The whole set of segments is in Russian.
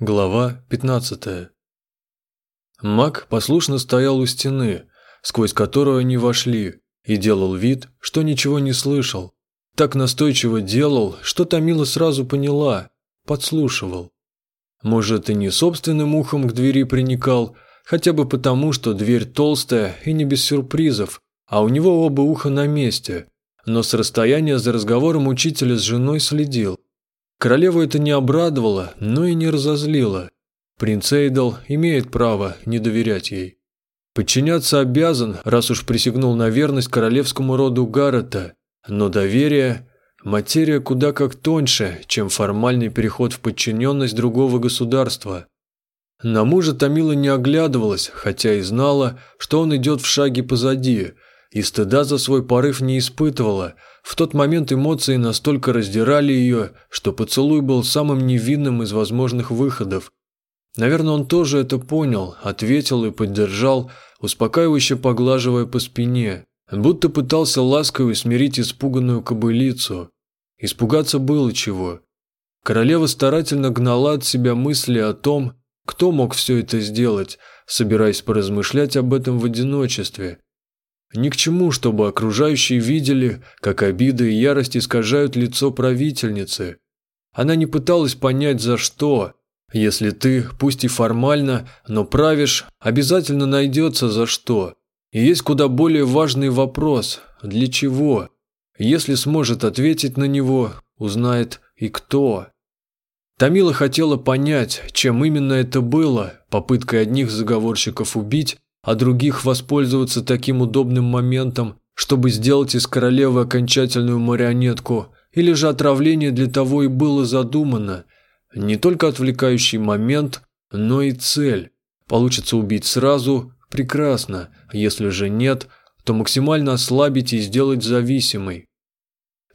Глава 15. Маг послушно стоял у стены, сквозь которую они вошли, и делал вид, что ничего не слышал. Так настойчиво делал, что Томила сразу поняла, подслушивал. Может, и не собственным ухом к двери приникал, хотя бы потому, что дверь толстая и не без сюрпризов, а у него оба уха на месте, но с расстояния за разговором учителя с женой следил. Королеву это не обрадовало, но и не разозлило. Принц Эйдл имеет право не доверять ей. Подчиняться обязан, раз уж присягнул на верность королевскому роду Гаррета, но доверие – материя куда как тоньше, чем формальный переход в подчиненность другого государства. На мужа Томила не оглядывалась, хотя и знала, что он идет в шаге позади, и стыда за свой порыв не испытывала – в тот момент эмоции настолько раздирали ее, что поцелуй был самым невинным из возможных выходов. Наверное, он тоже это понял, ответил и поддержал, успокаивающе поглаживая по спине, будто пытался ласково смирить испуганную кобылицу. Испугаться было чего. Королева старательно гнала от себя мысли о том, кто мог все это сделать, собираясь поразмышлять об этом в одиночестве. Ни к чему, чтобы окружающие видели, как обида и ярость искажают лицо правительницы. Она не пыталась понять, за что. Если ты, пусть и формально, но правишь, обязательно найдется за что. И есть куда более важный вопрос – для чего? Если сможет ответить на него, узнает и кто. Тамила хотела понять, чем именно это было, попыткой одних заговорщиков убить, а других воспользоваться таким удобным моментом, чтобы сделать из королевы окончательную марионетку, или же отравление для того и было задумано. Не только отвлекающий момент, но и цель. Получится убить сразу – прекрасно, если же нет, то максимально ослабить и сделать зависимой.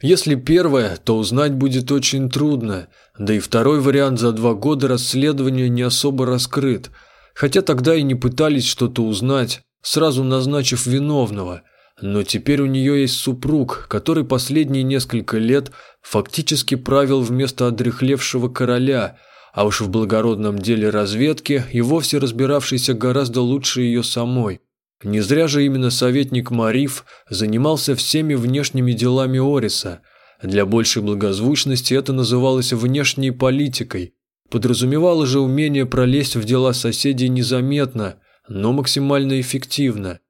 Если первое, то узнать будет очень трудно, да и второй вариант за два года расследования не особо раскрыт – хотя тогда и не пытались что-то узнать, сразу назначив виновного. Но теперь у нее есть супруг, который последние несколько лет фактически правил вместо одрехлевшего короля, а уж в благородном деле разведки и вовсе разбиравшийся гораздо лучше ее самой. Не зря же именно советник Мариф занимался всеми внешними делами Ориса. Для большей благозвучности это называлось внешней политикой, Подразумевало же умение пролезть в дела соседей незаметно, но максимально эффективно.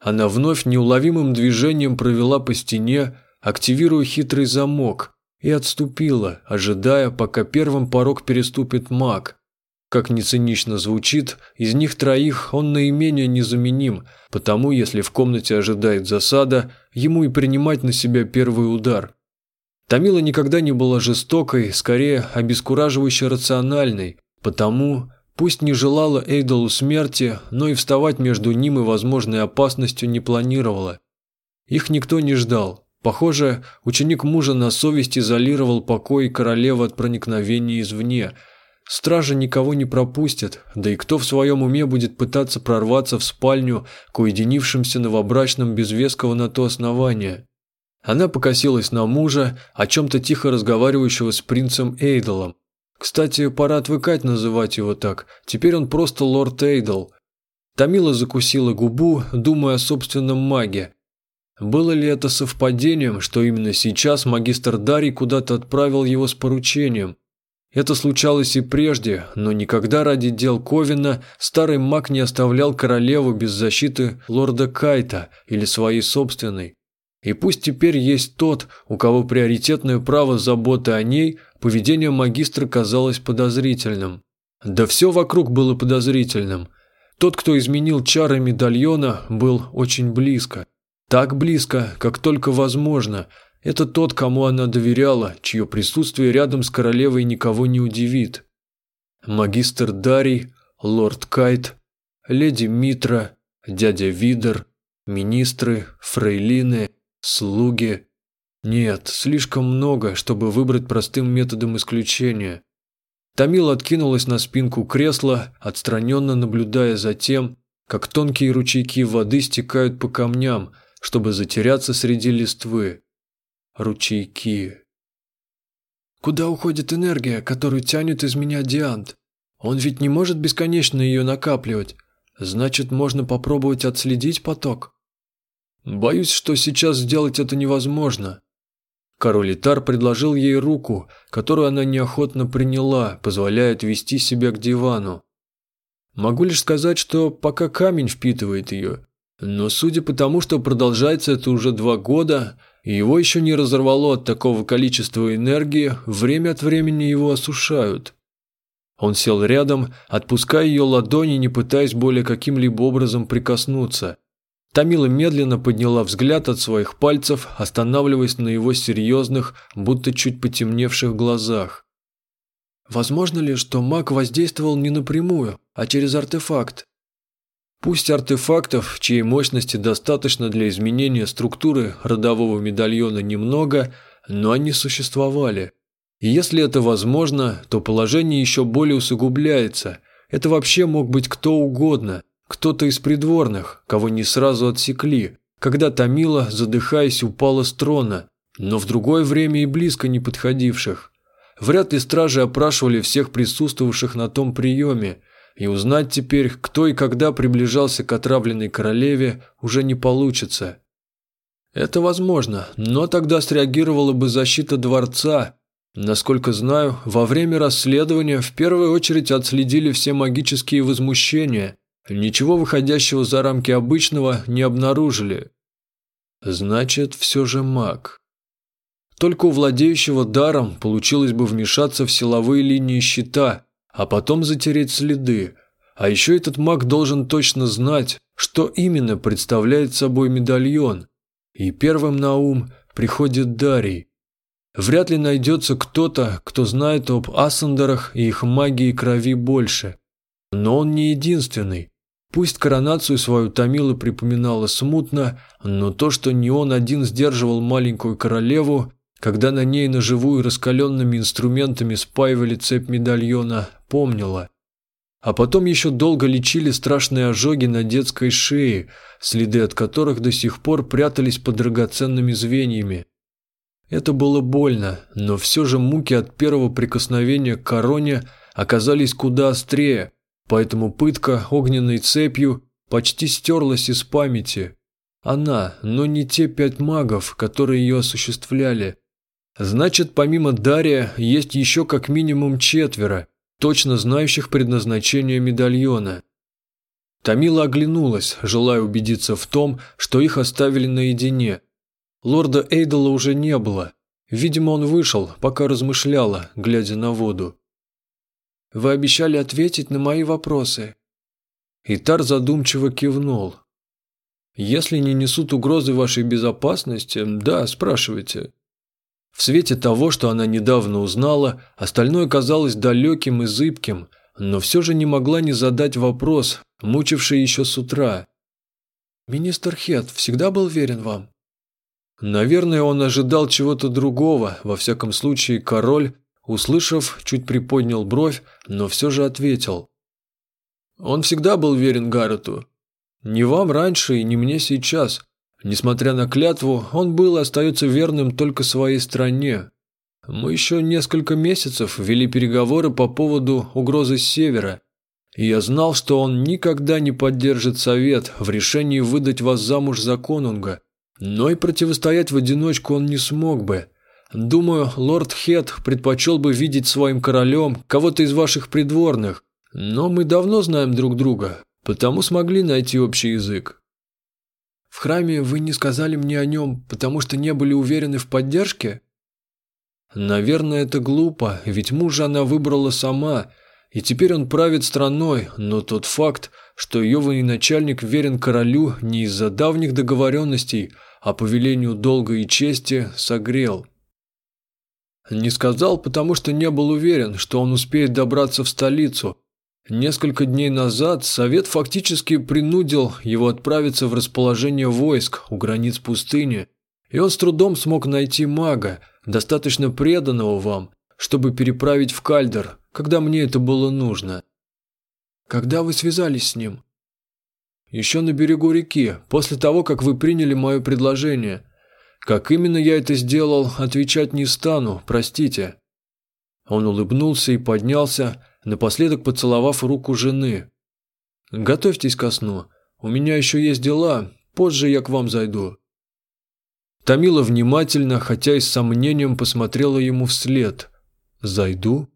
Она вновь неуловимым движением провела по стене, активируя хитрый замок, и отступила, ожидая, пока первым порог переступит маг. Как ни цинично звучит, из них троих он наименее незаменим, потому если в комнате ожидает засада, ему и принимать на себя первый удар. Тамила никогда не была жестокой, скорее обескураживающе рациональной, потому пусть не желала Эйдолу смерти, но и вставать между ним и возможной опасностью не планировала. Их никто не ждал. Похоже, ученик мужа на совесть изолировал покой королевы от проникновения извне. Стража никого не пропустит, да и кто в своем уме будет пытаться прорваться в спальню к уединившимся новобрачным без веского на то основания. Она покосилась на мужа, о чем-то тихо разговаривающего с принцем Эйдолом. Кстати, пора отвыкать называть его так. Теперь он просто лорд Эйдол. Тамила закусила губу, думая о собственном маге. Было ли это совпадением, что именно сейчас магистр Дарий куда-то отправил его с поручением? Это случалось и прежде, но никогда ради дел Ковина старый маг не оставлял королеву без защиты лорда Кайта или своей собственной. И пусть теперь есть тот, у кого приоритетное право заботы о ней, поведение магистра казалось подозрительным. Да все вокруг было подозрительным. Тот, кто изменил чары медальона, был очень близко. Так близко, как только возможно. Это тот, кому она доверяла, чье присутствие рядом с королевой никого не удивит. Магистр Дарий, лорд Кайт, леди Митра, дядя Видер, министры, фрейлины – слуги. Нет, слишком много, чтобы выбрать простым методом исключения. Тамил откинулась на спинку кресла, отстраненно наблюдая за тем, как тонкие ручейки воды стекают по камням, чтобы затеряться среди листвы. Ручейки. «Куда уходит энергия, которую тянет из меня Диант?» Он ведь не может бесконечно ее накапливать. Значит, можно попробовать отследить поток. Боюсь, что сейчас сделать это невозможно. Король Итар предложил ей руку, которую она неохотно приняла, позволяя отвести себя к дивану. Могу лишь сказать, что пока камень впитывает ее. Но судя по тому, что продолжается это уже два года, и его еще не разорвало от такого количества энергии, время от времени его осушают. Он сел рядом, отпуская ее ладони, не пытаясь более каким-либо образом прикоснуться. Тамила медленно подняла взгляд от своих пальцев, останавливаясь на его серьезных, будто чуть потемневших глазах. Возможно ли, что маг воздействовал не напрямую, а через артефакт? Пусть артефактов, чьей мощности достаточно для изменения структуры родового медальона немного, но они существовали. И если это возможно, то положение еще более усугубляется. Это вообще мог быть кто угодно, кто-то из придворных, кого не сразу отсекли, когда Тамила, задыхаясь, упала с трона, но в другое время и близко не подходивших. Вряд ли стражи опрашивали всех присутствовавших на том приеме, и узнать теперь, кто и когда приближался к отравленной королеве, уже не получится. Это возможно, но тогда среагировала бы защита дворца. Насколько знаю, во время расследования в первую очередь отследили все магические возмущения. Ничего выходящего за рамки обычного не обнаружили. Значит, все же маг. Только у владеющего даром получилось бы вмешаться в силовые линии щита, а потом затереть следы. А еще этот маг должен точно знать, что именно представляет собой медальон. И первым на ум приходит Дарий. Вряд ли найдется кто-то, кто знает об Ассандерах и их магии крови больше. Но он не единственный. Пусть коронацию свою Томила припоминала смутно, но то, что не он один сдерживал маленькую королеву, когда на ней наживую раскаленными инструментами спаивали цепь медальона, помнила. А потом еще долго лечили страшные ожоги на детской шее, следы от которых до сих пор прятались под драгоценными звеньями. Это было больно, но все же муки от первого прикосновения к короне оказались куда острее, поэтому пытка огненной цепью почти стерлась из памяти. Она, но не те пять магов, которые ее осуществляли – Значит, помимо Дария, есть еще как минимум четверо, точно знающих предназначение медальона. Тамила оглянулась, желая убедиться в том, что их оставили наедине. Лорда Эйдола уже не было. Видимо, он вышел, пока размышляла, глядя на воду. «Вы обещали ответить на мои вопросы». Итар задумчиво кивнул. «Если не несут угрозы вашей безопасности, да, спрашивайте. В свете того, что она недавно узнала, остальное казалось далеким и зыбким, но все же не могла не задать вопрос, мучивший еще с утра. «Министр Хет всегда был верен вам?» Наверное, он ожидал чего-то другого, во всяком случае король, услышав, чуть приподнял бровь, но все же ответил. «Он всегда был верен Гаррету. Не вам раньше и не мне сейчас. Несмотря на клятву, он был и остается верным только своей стране. Мы еще несколько месяцев вели переговоры по поводу угрозы с севера, и я знал, что он никогда не поддержит совет в решении выдать вас замуж за конунга, но и противостоять в одиночку он не смог бы. Думаю, лорд Хет предпочел бы видеть своим королем кого-то из ваших придворных, но мы давно знаем друг друга, потому смогли найти общий язык. В храме вы не сказали мне о нем, потому что не были уверены в поддержке? Наверное, это глупо, ведь мужа она выбрала сама, и теперь он правит страной, но тот факт, что ее военачальник верен королю не из-за давних договоренностей, а по велению долга и чести, согрел. Не сказал, потому что не был уверен, что он успеет добраться в столицу, Несколько дней назад Совет фактически принудил его отправиться в расположение войск у границ пустыни, и он с трудом смог найти мага, достаточно преданного вам, чтобы переправить в Кальдер, когда мне это было нужно. Когда вы связались с ним? Еще на берегу реки, после того, как вы приняли мое предложение. Как именно я это сделал, отвечать не стану, простите. Он улыбнулся и поднялся, напоследок поцеловав руку жены. «Готовьтесь ко сну. У меня еще есть дела, позже я к вам зайду». Тамила внимательно, хотя и с сомнением посмотрела ему вслед. «Зайду?»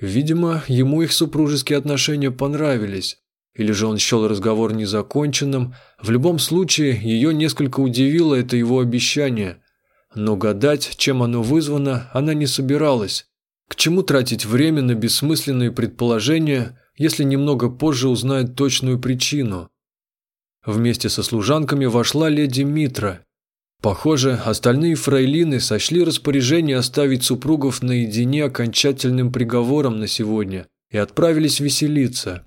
Видимо, ему их супружеские отношения понравились. Или же он счел разговор незаконченным. В любом случае, ее несколько удивило это его обещание. Но гадать, чем оно вызвано, она не собиралась. К чему тратить время на бессмысленные предположения, если немного позже узнает точную причину? Вместе со служанками вошла леди Митра. Похоже, остальные фрейлины сочли распоряжение оставить супругов наедине окончательным приговором на сегодня и отправились веселиться.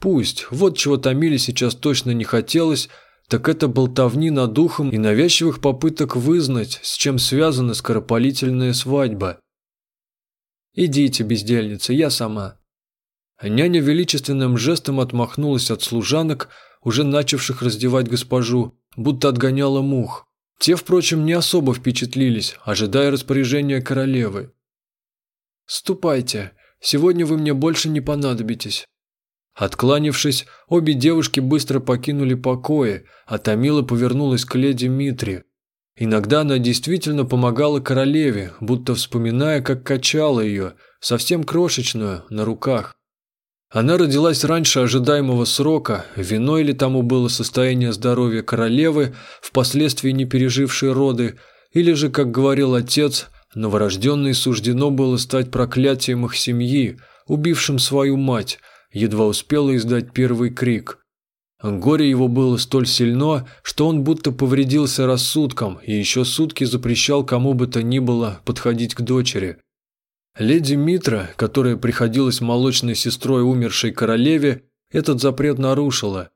Пусть, вот чего Томиле сейчас точно не хотелось, так это болтовни над духом и навязчивых попыток вызнать, с чем связана скоропалительная свадьба. «Идите, бездельница, я сама». Няня величественным жестом отмахнулась от служанок, уже начавших раздевать госпожу, будто отгоняла мух. Те, впрочем, не особо впечатлились, ожидая распоряжения королевы. «Ступайте, сегодня вы мне больше не понадобитесь». Откланившись, обе девушки быстро покинули покои, а Тамила повернулась к леди Митри. Иногда она действительно помогала королеве, будто вспоминая, как качала ее, совсем крошечную, на руках. Она родилась раньше ожидаемого срока, виной ли тому было состояние здоровья королевы, впоследствии не пережившей роды, или же, как говорил отец, новорожденной суждено было стать проклятием их семьи, убившим свою мать, едва успела издать первый крик. Горе его было столь сильно, что он будто повредился рассудком и еще сутки запрещал кому бы то ни было подходить к дочери. Леди Митра, которая приходилась молочной сестрой умершей королеве, этот запрет нарушила.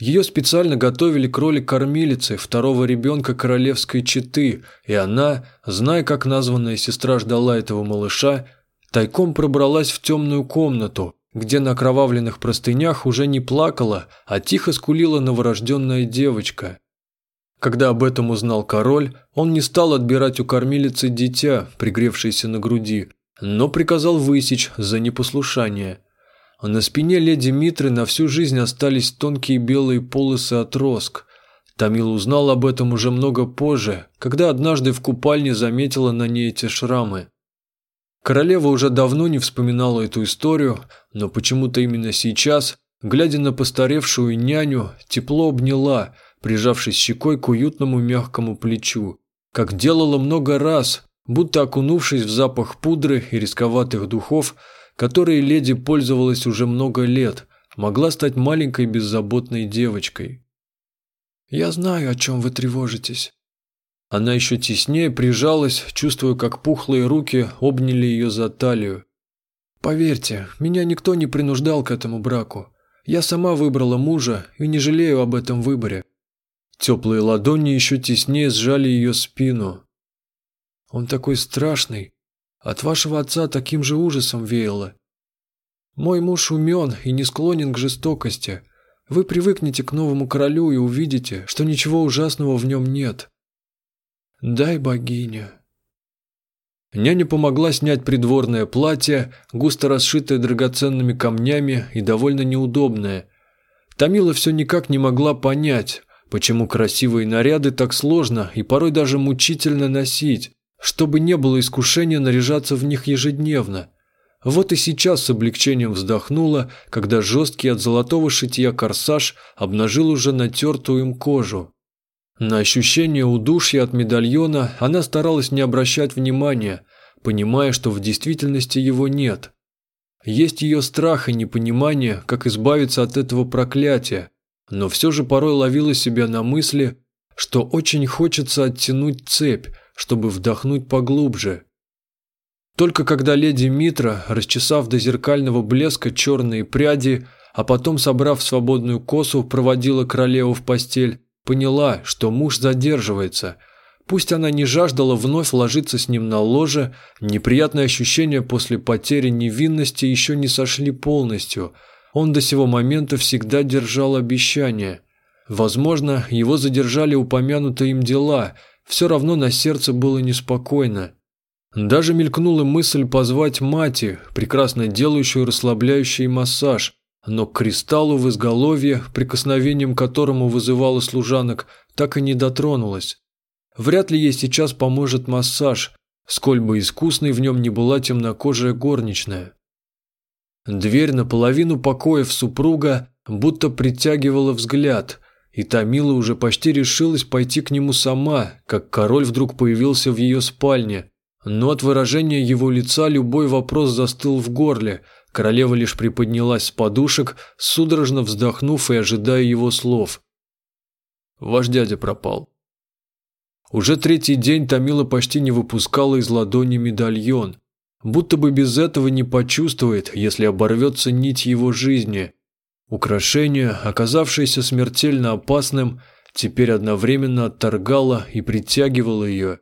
Ее специально готовили к роли кормилицы второго ребенка королевской четы, и она, зная, как названная сестра ждала этого малыша, тайком пробралась в темную комнату, где на окровавленных простынях уже не плакала, а тихо скулила новорожденная девочка. Когда об этом узнал король, он не стал отбирать у кормилицы дитя, пригревшееся на груди, но приказал высечь за непослушание. На спине леди Митры на всю жизнь остались тонкие белые полосы отроск. Тамил узнал об этом уже много позже, когда однажды в купальне заметила на ней эти шрамы. Королева уже давно не вспоминала эту историю, но почему-то именно сейчас, глядя на постаревшую няню, тепло обняла, прижавшись щекой к уютному мягкому плечу, как делала много раз, будто окунувшись в запах пудры и рисковатых духов, которые леди пользовалась уже много лет, могла стать маленькой беззаботной девочкой. «Я знаю, о чем вы тревожитесь». Она еще теснее прижалась, чувствуя, как пухлые руки обняли ее за талию. «Поверьте, меня никто не принуждал к этому браку. Я сама выбрала мужа и не жалею об этом выборе». Теплые ладони еще теснее сжали ее спину, он такой страшный. От вашего отца таким же ужасом веяло. Мой муж умен и не склонен к жестокости. Вы привыкнете к новому королю и увидите, что ничего ужасного в нем нет. Дай богиня. Няня помогла снять придворное платье, густо расшитое драгоценными камнями и довольно неудобное. Тамила все никак не могла понять, почему красивые наряды так сложно и порой даже мучительно носить, чтобы не было искушения наряжаться в них ежедневно. Вот и сейчас с облегчением вздохнула, когда жесткий от золотого шитья корсаж обнажил уже натертую им кожу. На ощущение удушья от медальона она старалась не обращать внимания, понимая, что в действительности его нет. Есть ее страх и непонимание, как избавиться от этого проклятия, но все же порой ловила себя на мысли, что очень хочется оттянуть цепь, чтобы вдохнуть поглубже. Только когда леди Митра, расчесав до зеркального блеска черные пряди, а потом, собрав свободную косу, проводила королеву в постель, поняла, что муж задерживается. Пусть она не жаждала вновь ложиться с ним на ложе, неприятные ощущения после потери невинности еще не сошли полностью. Он до сего момента всегда держал обещания. Возможно, его задержали упомянутые им дела – все равно на сердце было неспокойно. Даже мелькнула мысль позвать Мати, прекрасно делающую расслабляющий массаж, но к кристаллу в изголовье, прикосновением которому вызывала служанок, так и не дотронулась. Вряд ли ей сейчас поможет массаж, сколь бы искусной в нем не была темнокожая горничная. Дверь наполовину покоев супруга будто притягивала взгляд, и Тамила уже почти решилась пойти к нему сама, как король вдруг появился в ее спальне. Но от выражения его лица любой вопрос застыл в горле. Королева лишь приподнялась с подушек, судорожно вздохнув и ожидая его слов. «Ваш дядя пропал». Уже третий день Тамила почти не выпускала из ладони медальон. Будто бы без этого не почувствует, если оборвется нить его жизни – Украшение, оказавшееся смертельно опасным, теперь одновременно отторгало и притягивало ее.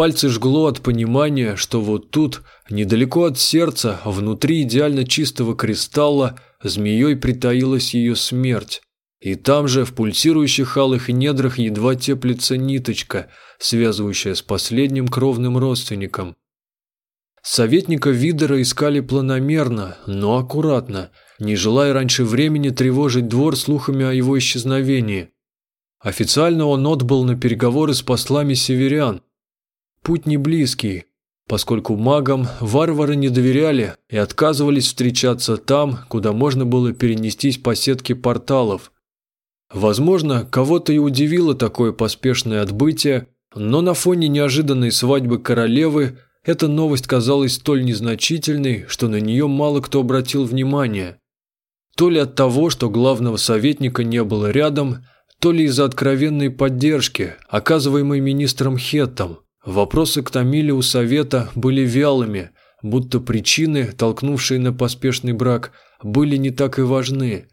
Пальцы жгло от понимания, что вот тут, недалеко от сердца, внутри идеально чистого кристалла, змеей притаилась ее смерть. И там же, в пульсирующих алых недрах, едва теплится ниточка, связывающая с последним кровным родственником. Советника Видера искали планомерно, но аккуратно – не желая раньше времени тревожить двор слухами о его исчезновении. Официально он отбыл на переговоры с послами северян. Путь не близкий, поскольку магам варвары не доверяли и отказывались встречаться там, куда можно было перенестись по сетке порталов. Возможно, кого-то и удивило такое поспешное отбытие, но на фоне неожиданной свадьбы королевы эта новость казалась столь незначительной, что на нее мало кто обратил внимание. То ли от того, что главного советника не было рядом, то ли из-за откровенной поддержки, оказываемой министром Хеттом. Вопросы к Тамиле у совета были вялыми, будто причины, толкнувшие на поспешный брак, были не так и важны.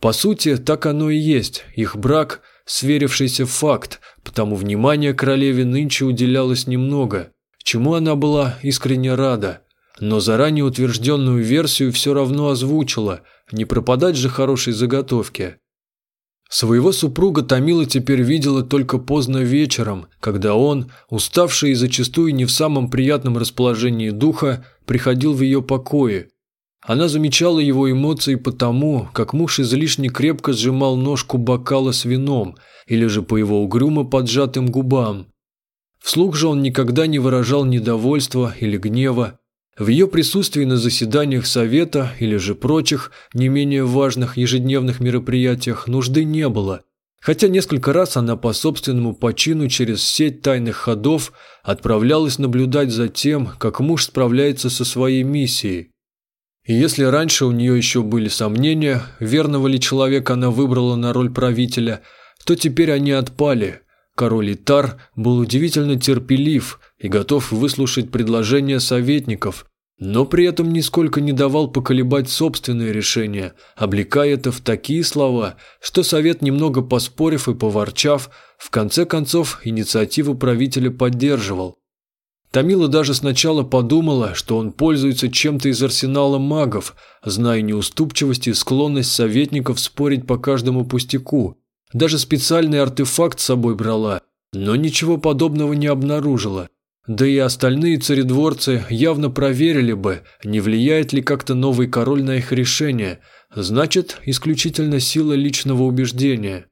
По сути, так оно и есть, их брак – сверившийся факт, потому внимания королеве нынче уделялось немного, чему она была искренне рада, но заранее утвержденную версию все равно озвучила – не пропадать же хорошей заготовке. Своего супруга Томила теперь видела только поздно вечером, когда он, уставший и зачастую не в самом приятном расположении духа, приходил в ее покои. Она замечала его эмоции потому, как муж излишне крепко сжимал ножку бокала с вином или же по его угрюмо поджатым губам. Вслух же он никогда не выражал недовольства или гнева, в ее присутствии на заседаниях совета или же прочих, не менее важных ежедневных мероприятиях нужды не было, хотя несколько раз она по собственному почину через сеть тайных ходов отправлялась наблюдать за тем, как муж справляется со своей миссией. И если раньше у нее еще были сомнения, верного ли человека она выбрала на роль правителя, то теперь они отпали. Король Итар был удивительно терпелив – и готов выслушать предложения советников, но при этом нисколько не давал поколебать собственное решение, облекая это в такие слова, что совет, немного поспорив и поворчав, в конце концов инициативу правителя поддерживал. Тамила даже сначала подумала, что он пользуется чем-то из арсенала магов, зная неуступчивость и склонность советников спорить по каждому пустяку. Даже специальный артефакт с собой брала, но ничего подобного не обнаружила. Да и остальные царедворцы явно проверили бы, не влияет ли как-то новый король на их решение, значит, исключительно сила личного убеждения.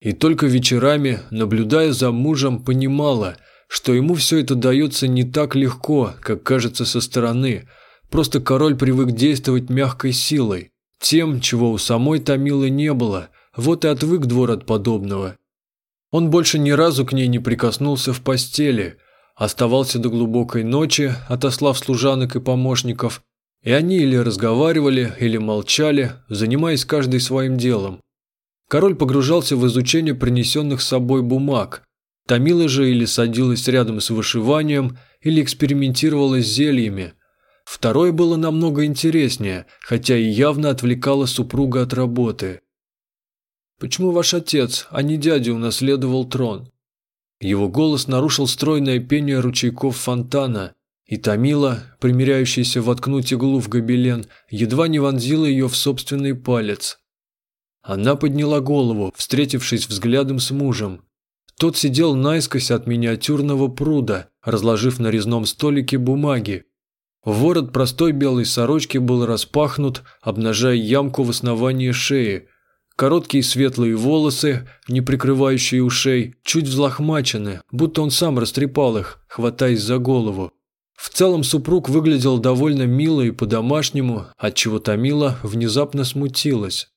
И только вечерами, наблюдая за мужем, понимала, что ему все это дается не так легко, как кажется со стороны, просто король привык действовать мягкой силой, тем, чего у самой Томилы не было, вот и отвык двор от подобного. Он больше ни разу к ней не прикоснулся в постели – оставался до глубокой ночи, отослав служанок и помощников, и они или разговаривали, или молчали, занимаясь каждый своим делом. Король погружался в изучение принесенных с собой бумаг. Томила же или садилась рядом с вышиванием, или экспериментировала с зельями. Второе было намного интереснее, хотя и явно отвлекало супруга от работы. «Почему ваш отец, а не дядя, унаследовал трон?» Его голос нарушил стройное пение ручейков фонтана, и Томила, примиряющаяся воткнуть иглу в гобелен, едва не вонзила ее в собственный палец. Она подняла голову, встретившись взглядом с мужем. Тот сидел наискось от миниатюрного пруда, разложив на резном столике бумаги. Ворот простой белой сорочки был распахнут, обнажая ямку в основании шеи. Короткие светлые волосы, не прикрывающие ушей, чуть взлохмачены, будто он сам растрепал их, хватаясь за голову. В целом супруг выглядел довольно мило и по-домашнему, отчего Томила внезапно смутилась.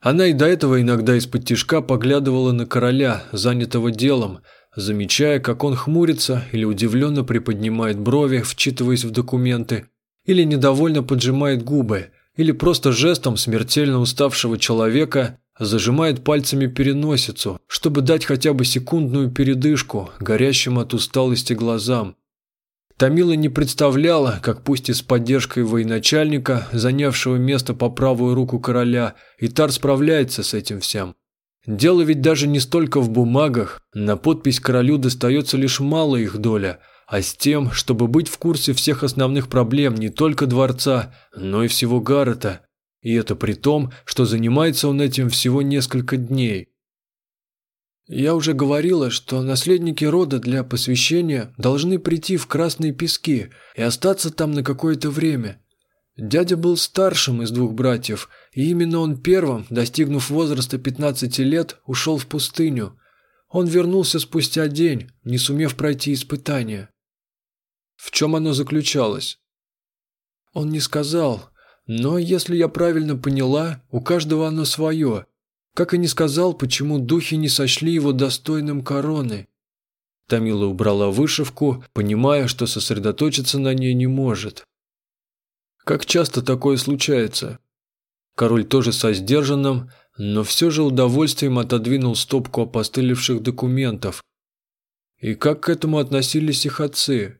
Она и до этого иногда из-под тишка поглядывала на короля, занятого делом, замечая, как он хмурится или удивленно приподнимает брови, вчитываясь в документы, или недовольно поджимает губы, или просто жестом смертельно уставшего человека зажимает пальцами переносицу, чтобы дать хотя бы секундную передышку горящим от усталости глазам. Тамила не представляла, как пусть и с поддержкой военачальника, занявшего место по правую руку короля, Итар справляется с этим всем. Дело ведь даже не столько в бумагах, на подпись королю достается лишь малая их доля, а с тем, чтобы быть в курсе всех основных проблем не только дворца, но и всего Гаррета. И это при том, что занимается он этим всего несколько дней. Я уже говорила, что наследники рода для посвящения должны прийти в Красные Пески и остаться там на какое-то время. Дядя был старшим из двух братьев, и именно он первым, достигнув возраста 15 лет, ушел в пустыню. Он вернулся спустя день, не сумев пройти испытание. В чем оно заключалось? Он не сказал, но, если я правильно поняла, у каждого оно свое – как и не сказал, почему духи не сочли его достойным короны. Тамила убрала вышивку, понимая, что сосредоточиться на ней не может. Как часто такое случается? Король тоже со сдержанным, но все же удовольствием отодвинул стопку опостылевших документов. И как к этому относились их отцы?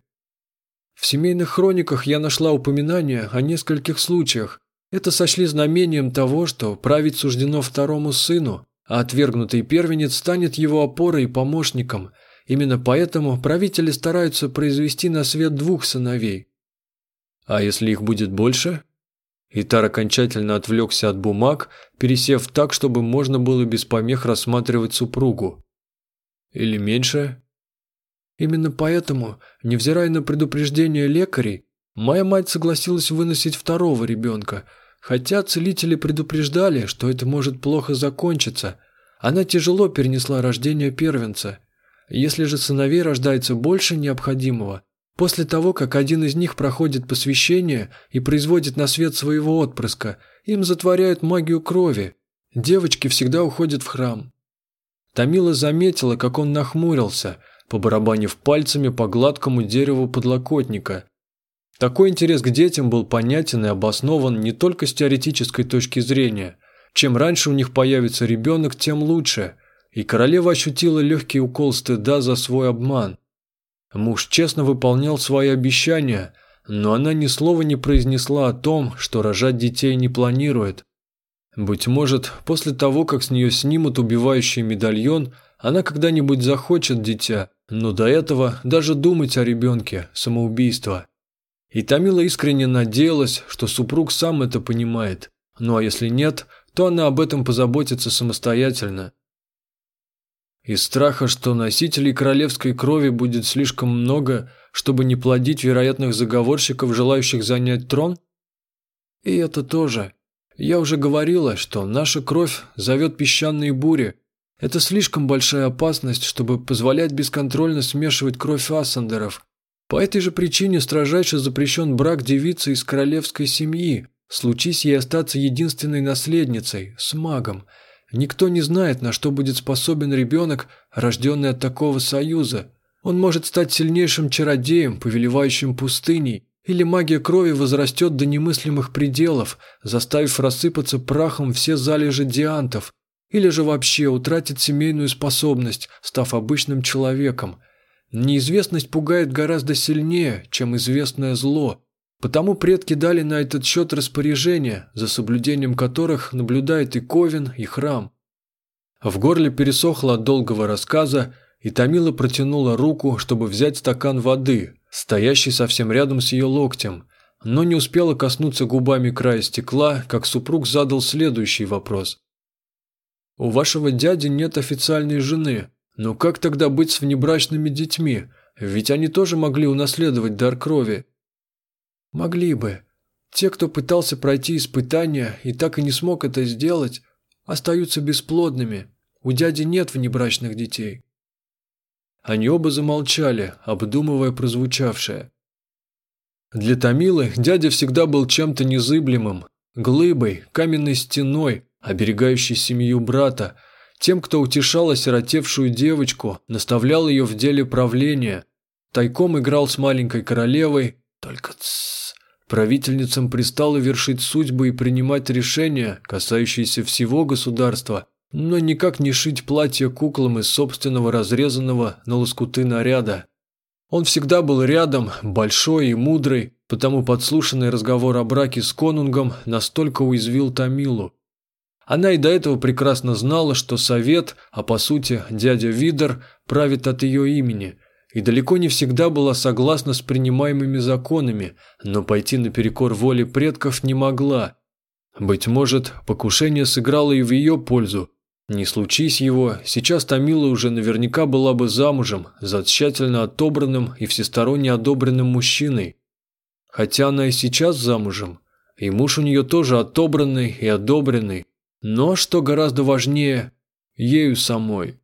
В семейных хрониках я нашла упоминания о нескольких случаях, это сочли знамением того, что править суждено второму сыну, а отвергнутый первенец станет его опорой и помощником. Именно поэтому правители стараются произвести на свет двух сыновей. А если их будет больше? Итар окончательно отвлекся от бумаг, пересев так, чтобы можно было без помех рассматривать супругу. Или меньше? Именно поэтому, невзирая на предупреждение лекарей, Моя мать согласилась выносить второго ребенка, хотя целители предупреждали, что это может плохо закончиться. Она тяжело перенесла рождение первенца. Если же сыновей рождается больше необходимого, после того, как один из них проходит посвящение и производит на свет своего отпрыска, им затворяют магию крови. Девочки всегда уходят в храм. Тамила заметила, как он нахмурился, побарабанив пальцами по гладкому дереву подлокотника – такой интерес к детям был понятен и обоснован не только с теоретической точки зрения. Чем раньше у них появится ребенок, тем лучше. И королева ощутила легкий укол стыда за свой обман. Муж честно выполнял свои обещания, но она ни слова не произнесла о том, что рожать детей не планирует. Быть может, после того, как с нее снимут убивающий медальон, она когда-нибудь захочет дитя, но до этого даже думать о ребенке – самоубийство. И Тамила искренне надеялась, что супруг сам это понимает. Ну а если нет, то она об этом позаботится самостоятельно. Из страха, что носителей королевской крови будет слишком много, чтобы не плодить вероятных заговорщиков, желающих занять трон? И это тоже. Я уже говорила, что наша кровь зовет песчаные бури. Это слишком большая опасность, чтобы позволять бесконтрольно смешивать кровь Ассендеров, по этой же причине строжайше запрещен брак девицы из королевской семьи, случись ей остаться единственной наследницей, с магом. Никто не знает, на что будет способен ребенок, рожденный от такого союза. Он может стать сильнейшим чародеем, повелевающим пустыней, или магия крови возрастет до немыслимых пределов, заставив рассыпаться прахом все залежи диантов, или же вообще утратит семейную способность, став обычным человеком – Неизвестность пугает гораздо сильнее, чем известное зло, потому предки дали на этот счет распоряжения, за соблюдением которых наблюдает и Ковен, и храм. В горле пересохло от долгого рассказа, и Томила протянула руку, чтобы взять стакан воды, стоящий совсем рядом с ее локтем, но не успела коснуться губами края стекла, как супруг задал следующий вопрос. «У вашего дяди нет официальной жены, Но как тогда быть с внебрачными детьми? Ведь они тоже могли унаследовать дар крови. Могли бы. Те, кто пытался пройти испытания и так и не смог это сделать, остаются бесплодными. У дяди нет внебрачных детей. Они оба замолчали, обдумывая прозвучавшее. Для Томилы дядя всегда был чем-то незыблемым, глыбой, каменной стеной, оберегающей семью брата, тем, кто утешал осиротевшую девочку, наставлял ее в деле правления, тайком играл с маленькой королевой, только тссс, правительницам пристало вершить судьбы и принимать решения, касающиеся всего государства, но никак не шить платье куклам из собственного разрезанного на лоскуты наряда. Он всегда был рядом, большой и мудрый, потому подслушанный разговор о браке с конунгом настолько уязвил Тамилу. Она и до этого прекрасно знала, что совет, а по сути дядя Видер, правит от ее имени, и далеко не всегда была согласна с принимаемыми законами, но пойти наперекор воле предков не могла. Быть может, покушение сыграло и в ее пользу, не случись его, сейчас Томила уже наверняка была бы замужем за тщательно отобранным и всесторонне одобренным мужчиной. Хотя она и сейчас замужем, и муж у нее тоже отобранный и одобренный, но, что гораздо важнее, ею самой.